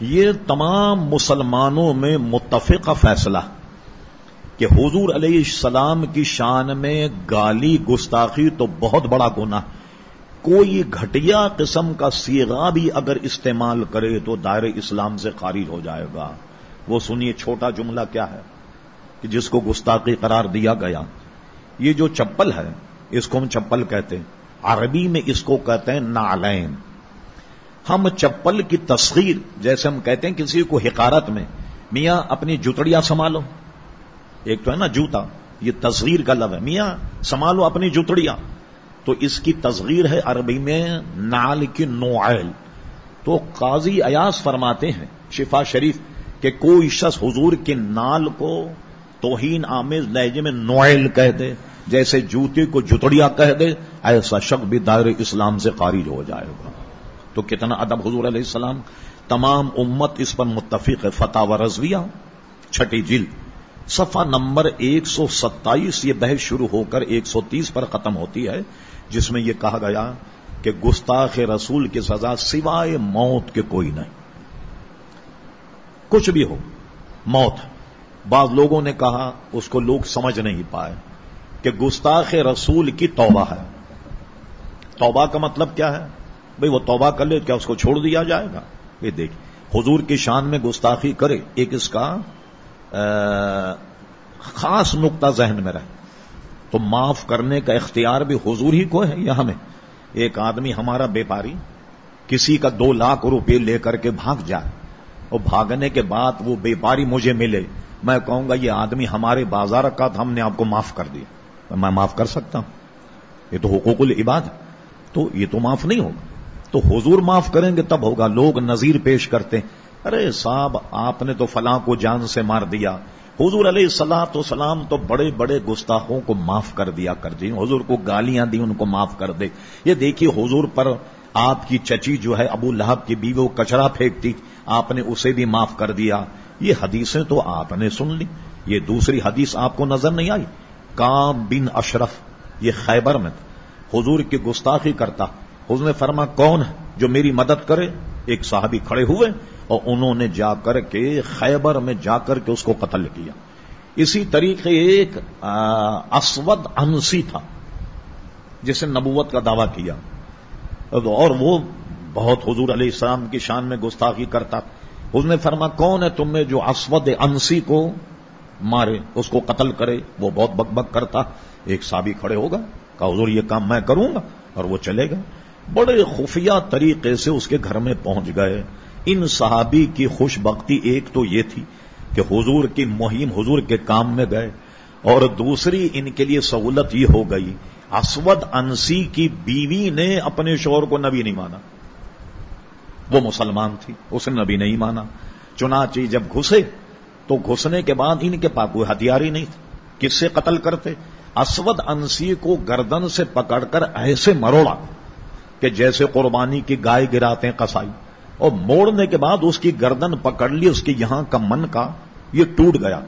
یہ تمام مسلمانوں میں متفق فیصلہ کہ حضور علیہ السلام کی شان میں گالی گستاخی تو بہت بڑا گنا کوئی گھٹیا قسم کا سیگا بھی اگر استعمال کرے تو دائر اسلام سے خارج ہو جائے گا۔ وہ سنیے چھوٹا جملہ کیا ہے کہ جس کو گستاخی قرار دیا گیا۔ یہ جو چپل ہے، اس کو ہم چپل کہتے ہیں۔ عربی میں اس کو کہتے ہیں نالین ہم چپل کی تصغیر، جیسے ہم کہتے ہیں کسی کو حکارت میں، میاں اپنی جتڑیاں سنبھالو۔ ایک تو ہے نا جوتا، یہ تصغیر کا لو ہے۔ میاں، سنبھالو اپنی جتڑیاں تو اس کی تصغیر ہے عربی میں نال کی نوائل تو قاضی ایاس فرماتے ہیں، شفا شریف، کہ کوئی شخص حضور کے نال کو توہین آمیز لہجے میں نوائل کہہ دے، جیسے جوتے کو جتڑیا کہہ دے، ایسا شک بھی دائر اسلام سے خارج ہو جائے گا۔ تو کتنا ادب حضور علیہ السلام، تمام امت اس پر متفق ہے، فتح و رضویہ، چھٹی جلد۔ صفحہ نمبر ایک سو ستائیس، یہ بحث شروع ہو کر ایک سو تیس پر ختم ہوتی ہے، جس میں یہ کہا گیا کہ گستاخ رسول کی سزا سوائے موت کے کوئی نہیں۔ کچھ بھی ہو، موت۔ بعض لوگوں نے کہا، اس کو لوگ سمجھ نہیں پائے کہ گستاخ رسول کی توبہ ہے۔ توبہ کا مطلب کیا ہے؟ بھئی وہ توبہ کر لے، کیا اس کو چھوڑ دیا جائے گا؟ یہ دیکھ، حضور کی شان میں گستاخی کرے، ایک اس کا خاص نقطہ ذہن میں رہے۔ تو معاف کرنے کا اختیار بھی حضور ہی کو ہے یا ہمیں۔ ایک آدمی ہمارا بیپاری، کسی کا دو لاکھ روپے لے کر کے بھاگ جائے، اور بھاگنے کے بعد وہ بیپاری مجھے ملے۔ میں کہوں گا، یہ آدمی ہمارے بازار کا تھا، ہم نے آپ کو معاف کر دیا۔ میں معاف کر سکتا ہوں۔ یہ تو حقوق العباد تو یہ تو معاف نہیں ہوگا۔ تو حضور معاف کریں گے، تب ہوگا۔ لوگ نظیر پیش کرتے ارے صاحب، آپ نے تو فلاں کو جان سے مار دیا۔ حضور علیہ سلاح تو سلام تو بڑے بڑے گستاخوں کو معاف کر دیا کر دی حضور کو گالیاں دی ان کو معاف کر دے۔ یہ دیکھیے، حضور پر آپ کی چچی جو ہے، ابو لہب کی بیوی، وہ کچرا پھینکتی۔ آپ نے اسے بھی معاف کر دیا۔ یہ حدیثیں تو آپ نے سن لی۔ یہ دوسری حدیث آپ کو نظر نہیں آئی؟ کام بن اشرف، یہ خیبر میں حضور کی گستاخی کرتا۔ اس نے فرما، کون ہے جو میری مدد کرے؟ ایک صحابی کھڑے ہوئے اور انہوں نے جا کر کے خیبر میں جا کر کے اس کو قتل کیا۔ اسی طریقے ایک اسود انسی تھا جسے نبوت کا دعویٰ کیا۔ اور وہ بہت حضور علیہ السلام کی شان میں گستاخی کرتا۔ اس نے فرما، کون ہے تم نے جو اسود انسی کو مارے، اس کو قتل کرے؟ وہ بہت بک بک کرتا۔ ایک صحابی کھڑے ہوگا کہ حضور یہ کام میں کروں گا اور وہ چلے گا۔ بڑے خفیہ طریقے سے اس کے گھر میں پہنچ گئے۔ ان صحابی کی خوش بختی ایک تو یہ تھی کہ حضور کی مہم حضور کے کام میں گئے اور دوسری ان کے لیے سہولت یہ ہو گئی، اسود انسی کی بیوی نے اپنے شور کو نبی نہیں مانا۔ وہ مسلمان تھی، اس نے نبی نہیں مانا۔ چنانچہ جب گھسے تو گھسنے کے بعد ان کے پاس کوئی ہتھیار ہی نہیں تھے کس سے قتل کرتے؟ اسود انسی کو گردن سے پکڑ کر ایسے مروڑا۔ کہ جیسے قربانی کی گائے گراتے ہیں کسائی اور موڑنے کے بعد اس کی گردن پکڑ لی، اس کی یہاں کا من کا یہ ٹوٹ گیا،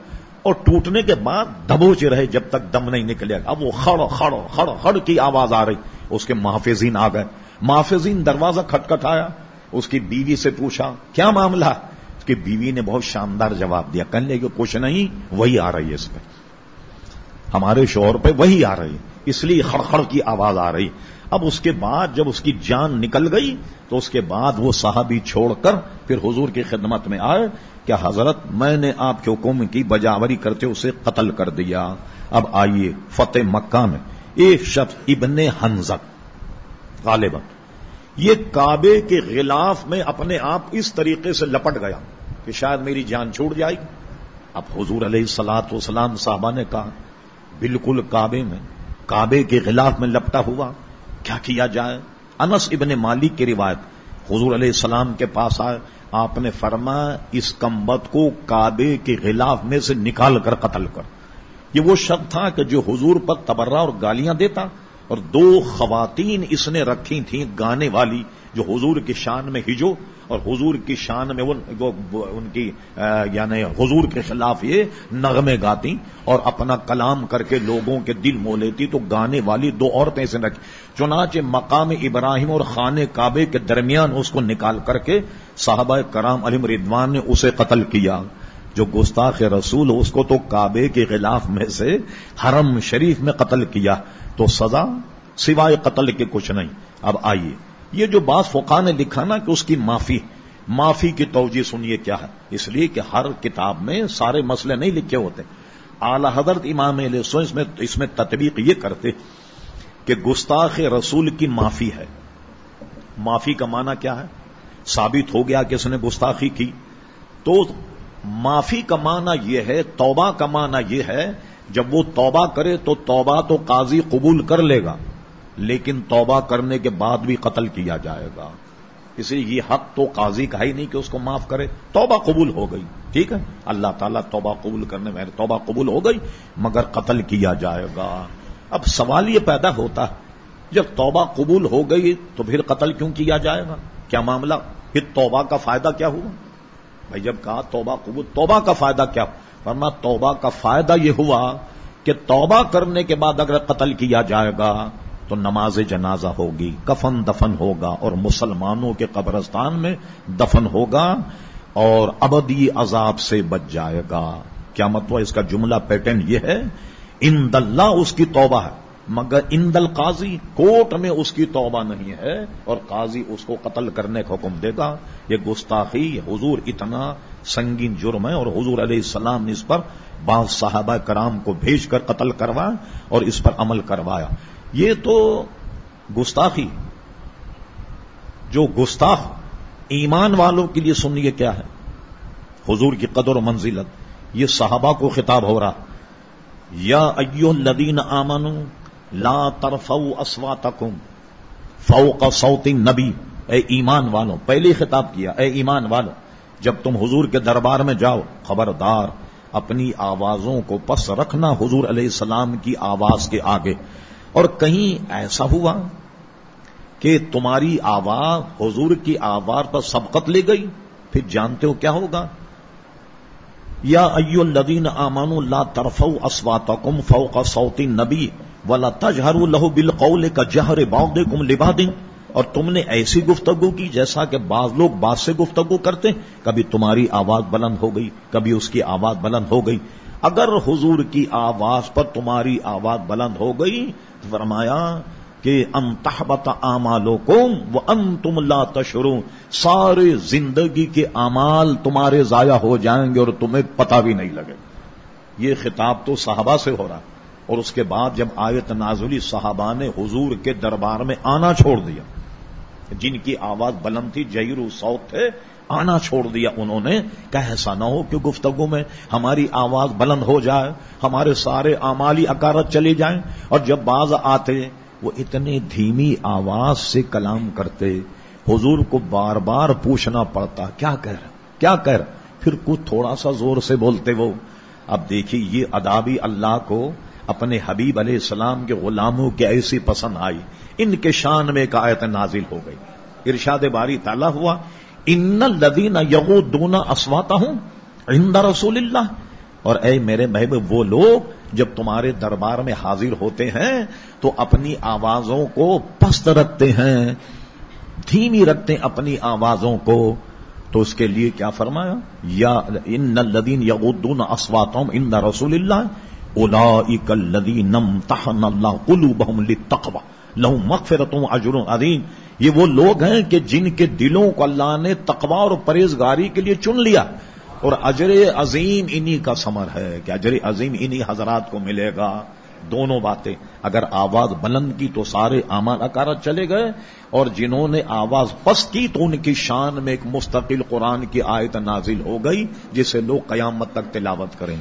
اور ٹوٹنے کے بعد دبوچ رہے جب تک دم نہیں نکلے اب وہ خڑ خڑ خڑ خڑ کی آواز آ رہی، اس کے محافظین آ گئے۔ محافظین دروازہ کھٹکھٹایا، اس کی بیوی سے پوچھا، کیا معاملہ؟ اس کی بیوی نے بہت شاندار جواب دیا، کہنے کہ کچھ نہیں، وہی آ رہی ہے اس پہ۔ ہمارے شوہر پہ وہی آ رہی اس لیے خڑخڑ کی آواز آ رہی۔ اب اس کے بعد جب اس کی جان نکل گئی تو اس کے بعد وہ صحابی چھوڑ کر پھر حضور کی خدمت میں آئے کیا حضرت میں نے آپ کے حکم کی بجاوری کرتے اسے قتل کر دیا۔ اب آئیے فتح مکہ میں۔ ایک شخص ابن حنزک غالبا یہ کعبے کے غلاف میں اپنے آپ اس طریقے سے لپٹ گیا کہ شاید میری جان چھوٹ جائے۔ گی اب حضور علیہ سلاط وسلام صاحبہ نے کہا، بالکل کعبے میں، کعبے کے غلاف میں لپٹا ہوا۔ کیا کیا جائے؟ انس ابن مالک کی روایت، حضور علیہ السلام کے پاس آئے، آپ نے فرما اس کمبت کو کعبے کے غلاف میں سے نکال کر قتل کر۔ یہ وہ شخص تھا کہ جو حضور پر تبرہ اور گالیاں دیتا اور دو خواتین اس نے رکھی تھیں گانے والی جو حضور کی شان میں ہجو اور حضور کی شان میں ان کی یعنی حضور کے خلاف یہ نغمے گاتی اور اپنا کلام کر کے لوگوں کے دل مو لیتی تو گانے والی دو عورتیں سے رکھی چنانچہ مقام ابراہیم اور خانے کعبے کے درمیان اس کو نکال کر کے صحابہ کرام علیم ردوان نے اسے قتل کیا۔ جو گستاخ رسول اس کو تو کعبے کے خلاف میں سے حرم شریف میں قتل کیا۔ تو سزا سوائے قتل کے کچھ نہیں۔ اب آئیے۔ یہ جو بعض فقا نے لکھا نا کہ اس کی معافی معافی کی توجہ سنیے کیا ہے۔ اس لیے کہ ہر کتاب میں سارے مسئلے نہیں لکھے ہوتے۔ اعلی حضرت امام علیہ اس میں اس میں تطبیق یہ کرتے کہ گستاخ رسول کی معافی ہے۔ معافی کا معنی کیا ہے؟ ثابت ہو گیا کہ اس نے گستاخی کی۔ تو معافی کا معنی یہ ہے، توبہ کا معنی یہ ہے، جب وہ توبہ کرے تو توبہ تو قاضی قبول کر لے گا۔ لیکن توبہ کرنے کے بعد بھی قتل کیا جائے گا۔ اسی یہ حق تو قاضی کا ہی نہیں کہ اس کو معاف کرے۔ توبہ قبول ہو گئی، ٹھیک ہے؟ اللہ تعالیٰ توبہ قبول کرنے میں توبہ قبول ہو گئی، مگر قتل کیا جائے گا۔ اب سوال یہ پیدا ہوتا ہے، جب توبہ قبول ہو گئی تو پھر قتل کیوں کیا جائے گا؟ کیا معاملہ؟ پھر توبہ کا فائدہ کیا ہوا؟ بھائی جب کہا توبہ قبول، توبہ کا فائدہ کیا؟ ورنہ توبہ کا فائدہ یہ ہوا کہ توبہ کرنے کے بعد اگر قتل کیا جائے گا تو نماز جنازہ ہوگی، کفن دفن ہوگا اور مسلمانوں کے قبرستان میں دفن ہوگا اور ابدی عذاب سے بچ جائے گا۔ کیا مطلب اس کا جملہ پیٹرن یہ ہے ان اللہ اس کی توبہ ہے۔ مگر ان دل قاضی کوٹ میں اس کی توبہ نہیں ہے اور قاضی اس کو قتل کرنے کا حکم دے گا۔ یہ گستاخی حضور اتنا سنگین جرم ہے اور حضور علیہ السلام نے اس پر بعض صحابہ کرام کو بھیج کر قتل کروایا اور اس پر عمل کروایا۔ یہ تو گستاخی جو گستاخ ایمان والوں کے لیے سن سنیے کیا ہے؟ حضور کی قدر و منزلت۔ یہ صحابہ کو خطاب ہو رہا۔ یا ایو الذین آمن لا ترفو اسوا تکم فو کا سوتی نبی اے ایمان والوں، پہلے خطاب کیا، اے ایمان والوں، جب تم حضور کے دربار میں جاؤ، خبردار، اپنی آوازوں کو پس رکھنا حضور علیہ السلام کی آواز کے آگے۔ اور کہیں ایسا ہوا کہ تمہاری آواز حضور کی آواز پر سبقت لے گئی؟ پھر جانتے ہو کیا ہوگا؟ یا ایو الدین امان اللہ ترف اسوات کم فو کا سوتی نبی ولا تجہر لہو بال قول کا جہر باؤ دے کم لبا دیں اور تم نے ایسی گفتگو کی جیسا کہ بعض لوگ بعض سے گفتگو کرتے کبھی تمہاری آواز بلند ہو گئی، کبھی اس کی آواز بلند ہو گئی۔ اگر حضور کی آواز پر تمہاری آواز بلند ہو گئی فرمایا کہ انتحبت آمالوں کو وہ ان تم لا تشرو سارے زندگی کے امال تمہارے ضائع ہو جائیں گے اور تمہیں پتہ بھی نہیں لگے۔ یہ خطاب تو صحابہ سے ہو رہا اور اس کے بعد جب آیت نازلی صحابہ نے حضور کے دربار میں آنا چھوڑ دیا۔ جن کی آواز بلند تھی جہیر سوت تھے آنا چھوڑ دیا انہوں نے۔ کہ ایسا نہ ہو کہ گفتگو میں ہماری آواز بلند ہو جائے، ہمارے سارے امالی اکارت چلی جائیں اور جب باز آتے، وہ اتنی دھیمی آواز سے کلام کرتے۔ حضور کو بار بار پوچھنا پڑتا، کیا کہہ کیا کہہ پھر کچھ تھوڑا سا زور سے بولتے وہ۔ اب دیکھیے، یہ ادابی اللہ کو اپنے حبیب علیہ السلام کے غلاموں کی ایسی پسند آئی۔ ان کے شان میں ایک آیت نازل ہو گئی۔ ارشاد باری تعالیٰ ہوا ان لدین یغو دونا اسواتا ہوں عند رسول اللہ اور اے میرے محبوب وہ لوگ جب تمہارے دربار میں حاضر ہوتے ہیں تو اپنی آوازوں کو پست رکھتے ہیں، دھیمی رکھتے ہیں اپنی آوازوں کو۔ تو اس کے لیے کیا فرمایا؟ یا ان لدین یغدون اسواتم ان رسول اللہ اولا اکلدی نم تحن اللہ کلو بہم لتقوا لہو اجر عظیم یہ وہ لوگ ہیں کہ جن کے دلوں کو اللہ نے تقوا اور پرہیزگاری کے لیے چن لیا۔ اور اجر عظیم انہی کا سمر ہے کہ اجر عظیم انہی حضرات کو ملے گا۔ دونوں باتیں۔ اگر آواز بلند کی تو سارے امان اکارت چلے گئے۔ اور جنہوں نے آواز پس کی تو ان کی شان میں ایک مستقل قرآن کی آیت نازل ہو گئی، جسے لوگ قیامت تک تلاوت کریں